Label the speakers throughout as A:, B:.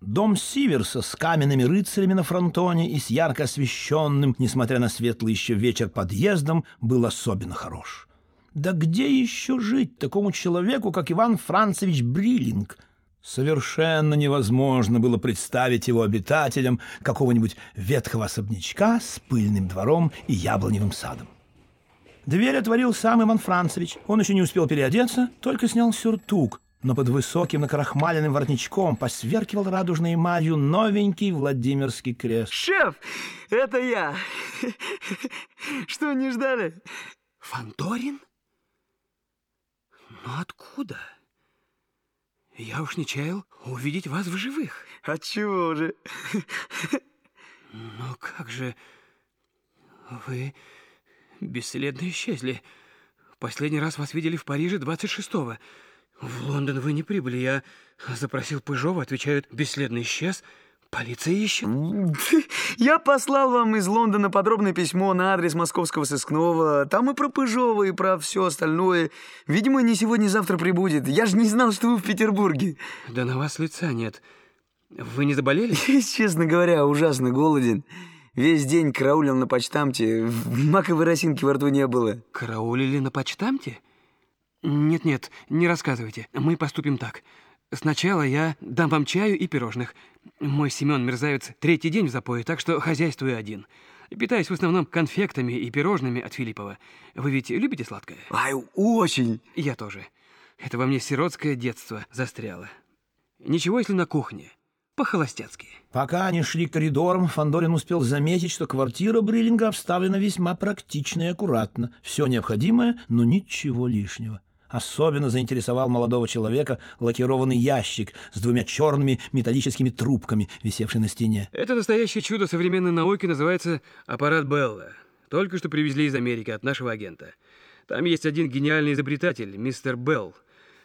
A: Дом Сиверса с каменными рыцарями на фронтоне и с ярко освещенным, несмотря на светлый еще вечер, подъездом, был особенно хорош. Да где еще жить такому человеку, как Иван Францевич Бриллинг? Совершенно невозможно было представить его обитателем какого-нибудь ветхого особнячка с пыльным двором и яблоневым садом. Дверь отворил сам Иван Францевич. Он еще не успел переодеться, только снял сюртук, но под высоким накрахмаленным воротничком посверкивал радужной эмалью новенький Владимирский крест.
B: Шеф, это я. Что, не ждали?
C: Фандорин? Но откуда? Я уж не чаял увидеть вас в живых.
B: Отчего же?
C: Но как же... Вы бесследно исчезли. Последний раз вас видели в Париже 26-го. В Лондон вы не прибыли. Я запросил Пыжова, отвечают, бесследно исчез. Полиция ищет.
B: Я послал вам из Лондона подробное письмо на адрес московского сыскного. Там и про Пыжова, и про все остальное. Видимо, не сегодня-завтра прибудет. Я же не знал, что вы в Петербурге.
C: Да на вас лица нет. Вы не заболели?
B: Честно говоря, ужасно голоден. Весь день караулил на почтамте. Маковой росинки во рту не было.
C: Караулили на почтамте? Нет-нет, не рассказывайте. Мы поступим так. Сначала я дам вам чаю и пирожных. Мой Семен мерзавец третий день в запое, так что хозяйствую один. Питаюсь в основном конфектами и пирожными от Филиппова. Вы ведь любите сладкое?
B: Ай, очень.
C: Я тоже. Это во мне сиротское детство застряло. Ничего, если на кухне. По-холостяцки.
A: Пока они шли коридором, Фандорин успел заметить, что квартира Бриллинга обставлена весьма практично и аккуратно. Все необходимое, но ничего лишнего. Особенно заинтересовал молодого человека лакированный ящик с двумя черными металлическими трубками, висевший на стене.
C: Это настоящее чудо современной науки называется аппарат Белла. Только что привезли из Америки от нашего агента. Там есть один гениальный изобретатель, мистер Белл,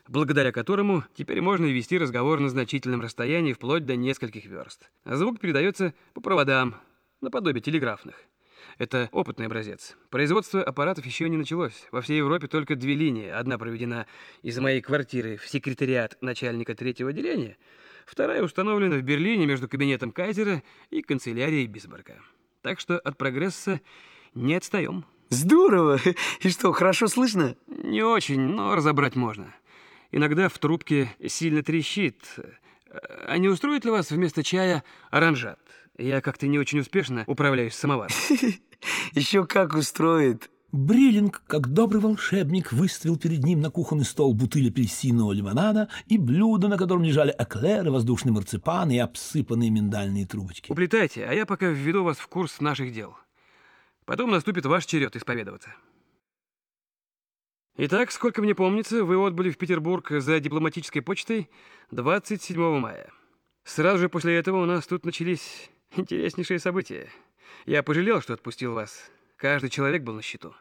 C: благодаря которому теперь можно вести разговор на значительном расстоянии вплоть до нескольких верст. А звук передается по проводам, наподобие телеграфных. Это опытный образец. Производство аппаратов еще не началось. Во всей Европе только две линии. Одна проведена из моей квартиры в секретариат начальника третьего отделения, вторая установлена в Берлине между кабинетом Кайзера и канцелярией Бисмарка. Так что от прогресса не отстаем.
B: Здорово! И что, хорошо слышно?
C: Не очень, но разобрать можно. Иногда в трубке сильно трещит. А не устроит ли вас вместо чая оранжат? Я как-то не очень успешно управляюсь самоваром.
B: Еще как устроит.
A: Бриллинг, как добрый волшебник, выставил перед ним на кухонный стол бутыль апельсинового лимонада и блюдо, на котором лежали эклеры, воздушный марципан и обсыпанные миндальные трубочки.
C: Уплетайте, а я пока введу вас в курс наших дел. Потом наступит ваш черед исповедоваться. Итак, сколько мне помнится, вы отбыли в Петербург за дипломатической почтой 27 мая. Сразу же после этого у нас тут начались Интереснейшее событие. Я пожалел, что отпустил вас. Каждый человек был на счету.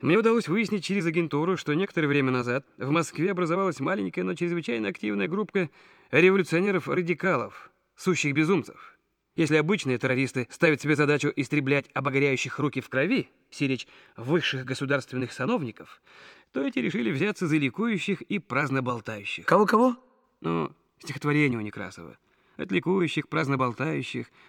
C: Мне удалось выяснить через агентуру, что некоторое время назад в Москве образовалась маленькая, но чрезвычайно активная группа революционеров-радикалов, сущих безумцев. Если обычные террористы ставят себе задачу истреблять обогряющих руки в крови, сиречь высших государственных сановников, то эти решили взяться за ликующих и праздно болтающих.
B: Кого-кого?
C: Ну, стихотворение у Некрасова от ликующих, праздно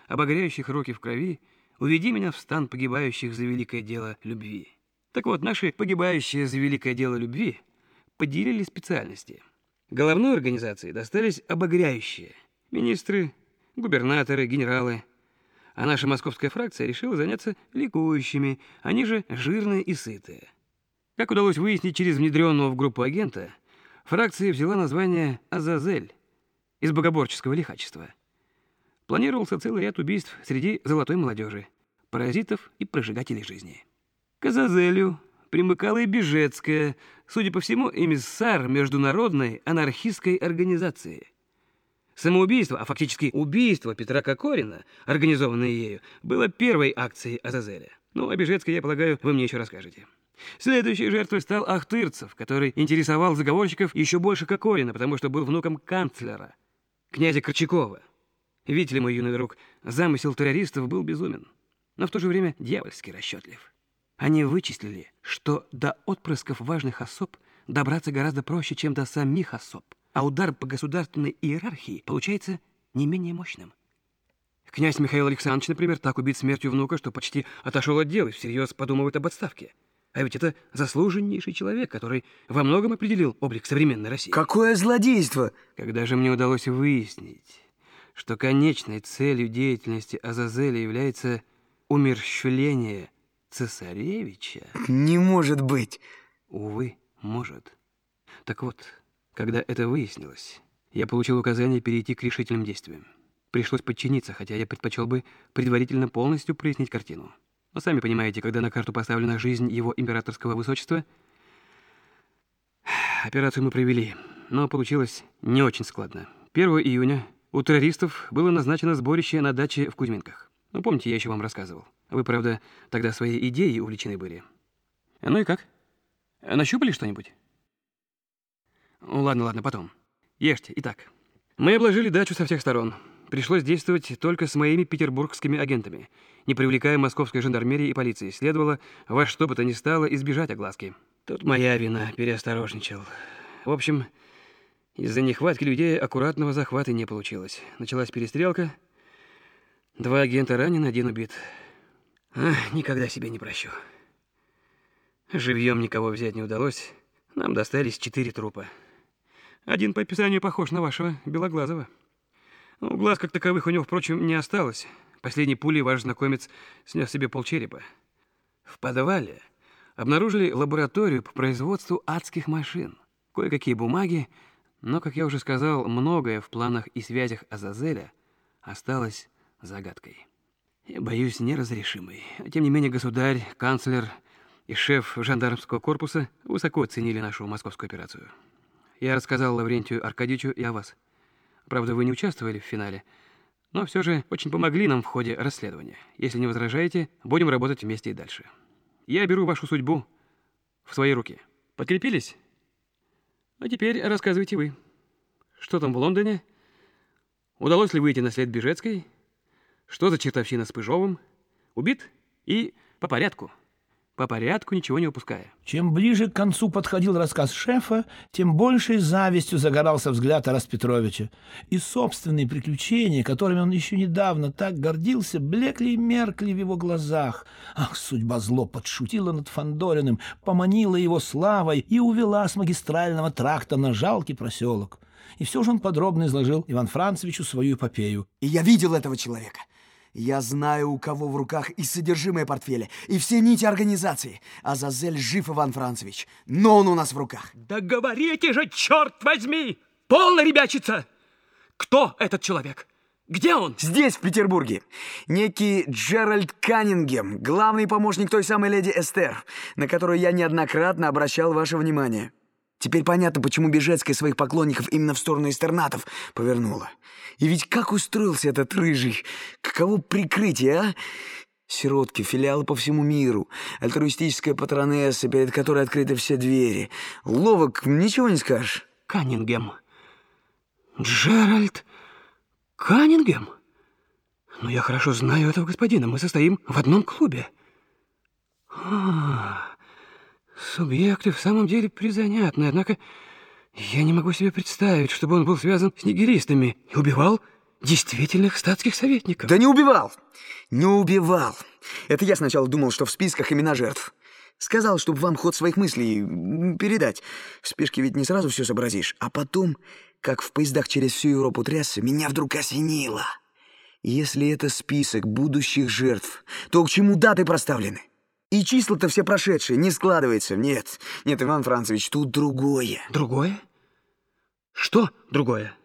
C: обогряющих руки в крови, уведи меня в стан погибающих за великое дело любви. Так вот, наши погибающие за великое дело любви поделили специальности. Головной организации достались обогряющие – министры, губернаторы, генералы. А наша московская фракция решила заняться ликующими, они же жирные и сытые. Как удалось выяснить через внедренного в группу агента, фракция взяла название «Азазель», из богоборческого лихачества. Планировался целый ряд убийств среди золотой молодежи, паразитов и прожигателей жизни. К Азазелю примыкала и Бежецкая, судя по всему, эмиссар международной анархистской организации. Самоубийство, а фактически убийство Петра Кокорина, организованное ею, было первой акцией Азазеля. Ну, о Бежецкой, я полагаю, вы мне еще расскажете. Следующей жертвой стал Ахтырцев, который интересовал заговорщиков еще больше Кокорина, потому что был внуком канцлера – князя Корчакова. Видите ли, мой юный друг, замысел террористов был безумен, но в то же время дьявольски расчетлив. Они вычислили, что до отпрысков важных особ добраться гораздо проще, чем до самих особ, а удар по государственной иерархии получается не менее мощным. Князь Михаил Александрович, например, так убит смертью внука, что почти отошел от дела и всерьез подумывает об отставке. А ведь это заслуженнейший человек, который во многом определил облик современной России.
B: Какое злодейство!
C: Когда же мне удалось выяснить, что конечной целью деятельности Азазеля является умерщвление цесаревича...
B: Не может быть!
C: Увы, может. Так вот, когда это выяснилось, я получил указание перейти к решительным действиям. Пришлось подчиниться, хотя я предпочел бы предварительно полностью прояснить картину. Но сами понимаете, когда на карту поставлена жизнь его императорского высочества... Операцию мы провели, но получилось не очень складно. 1 июня у террористов было назначено сборище на даче в Кузьминках. Ну, помните, я еще вам рассказывал. Вы, правда, тогда своей идеей увлечены были. Ну и как? Нащупали что-нибудь? Ну, ладно, ладно, потом. Ешьте. Итак, мы обложили дачу со всех сторон. Пришлось действовать только с моими петербургскими агентами, не привлекая московской жандармерии и полиции. Следовало во что бы то ни стало избежать огласки. Тут моя вина, переосторожничал. В общем, из-за нехватки людей аккуратного захвата не получилось. Началась перестрелка. Два агента ранены, один убит. Ах, никогда себе не прощу. Живьем никого взять не удалось. Нам достались четыре трупа. Один по описанию похож на вашего Белоглазого. Ну, глаз как таковых у него, впрочем, не осталось. Последней пулей ваш знакомец снес себе полчерепа. В подвале обнаружили лабораторию по производству адских машин. Кое-какие бумаги, но, как я уже сказал, многое в планах и связях Азазеля осталось загадкой. Я боюсь, неразрешимой. Тем не менее, государь, канцлер и шеф жандармского корпуса высоко оценили нашу московскую операцию. Я рассказал Лаврентию Аркадьевичу и о вас. Правда, вы не участвовали в финале, но все же очень помогли нам в ходе расследования. Если не возражаете, будем работать вместе и дальше. Я беру вашу судьбу в свои руки. Подкрепились? А теперь рассказывайте вы. Что там в Лондоне? Удалось ли выйти на след Бежецкой? Что за чертовщина с Пыжовым? Убит? И по порядку по порядку, ничего не упуская.
A: Чем ближе к концу подходил рассказ шефа, тем большей завистью загорался взгляд Тараса Петровича. И собственные приключения, которыми он еще недавно так гордился, блекли и меркли в его глазах. Ах, судьба зло подшутила над Фандориным, поманила его славой и увела с магистрального тракта на жалкий проселок. И все же он подробно изложил Иван Францевичу свою эпопею.
B: «И я видел этого человека. Я знаю, у кого в руках и содержимое портфеля, и все нити организации. Азазель жив, Иван Францевич, но он у нас в руках.
C: Да говорите же, черт возьми! Полно ребячица! Кто этот человек? Где он?
B: Здесь, в Петербурге. Некий Джеральд Каннингем, главный помощник той самой леди Эстер, на которую я неоднократно обращал ваше внимание. Теперь понятно, почему Бежецкая своих поклонников именно в сторону эстернатов повернула. И ведь как устроился этот рыжий? Каково прикрытие, а? Сиротки, филиалы по всему миру, альтруистическая патронесса, перед которой открыты все двери. Ловок, ничего не скажешь.
C: Каннингем. Джеральд Каннингем? Ну, я хорошо знаю этого господина. Мы состоим в одном клубе. А, Субъекты в самом деле призанятны, однако я не могу себе представить, чтобы он был связан с нигеристами и убивал действительных статских советников.
B: Да не убивал! Не убивал! Это я сначала думал, что в списках имена жертв. Сказал, чтобы вам ход своих мыслей передать. В спешке ведь не сразу все сообразишь. А потом, как в поездах через всю Европу трясся, меня вдруг осенило. Если это список будущих жертв, то к чему даты проставлены? И числа-то все прошедшие, не складывается. Нет, нет, Иван Францевич, тут другое.
C: Другое? Что другое?